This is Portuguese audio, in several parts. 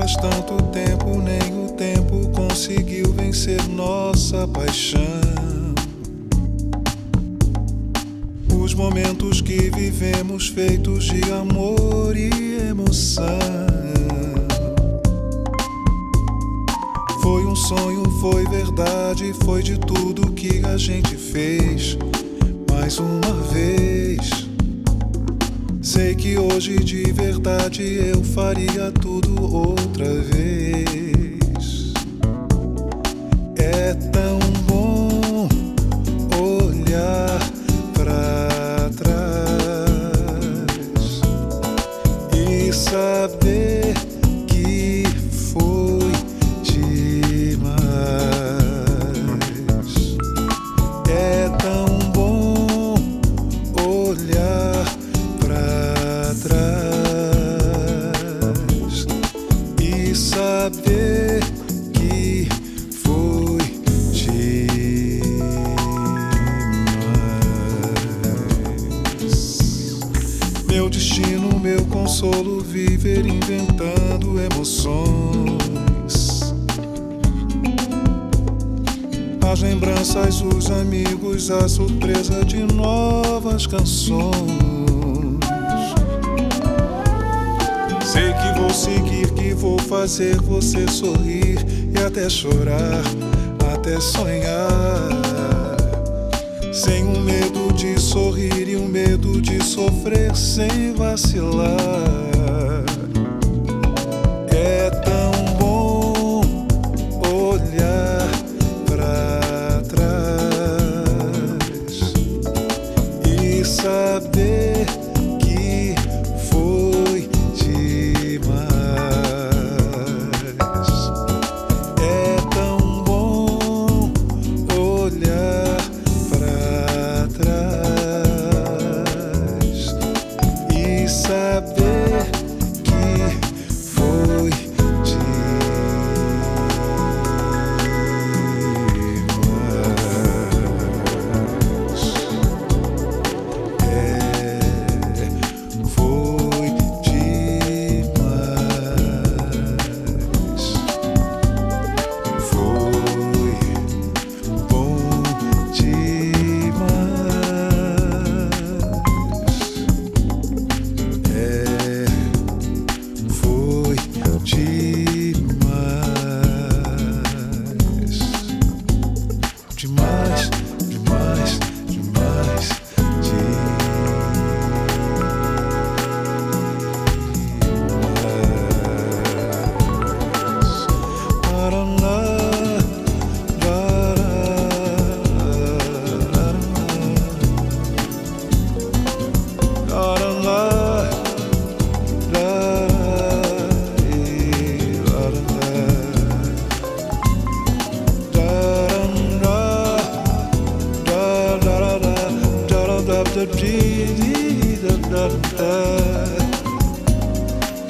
faz tanto tempo, nem o tempo conseguiu vencer nossa paixão. Os momentos que vivemos feitos de amor e emoção. Foi um sonho, foi verdade, foi de tudo que a gente fez. Mais uma vez. Sei que hoje de verdade eu faria tudo outra vez. É tão bom olhar pra trás e saber destino, meu consolo, viver inventando emoções. As lembranças, os amigos, a surpresa de novas canções. Sei que vou seguir, que vou fazer você sorrir e até chorar, até sonhar. Sem o medo de sorrir e o medo de sofrer sem vacilar. E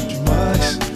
Demais.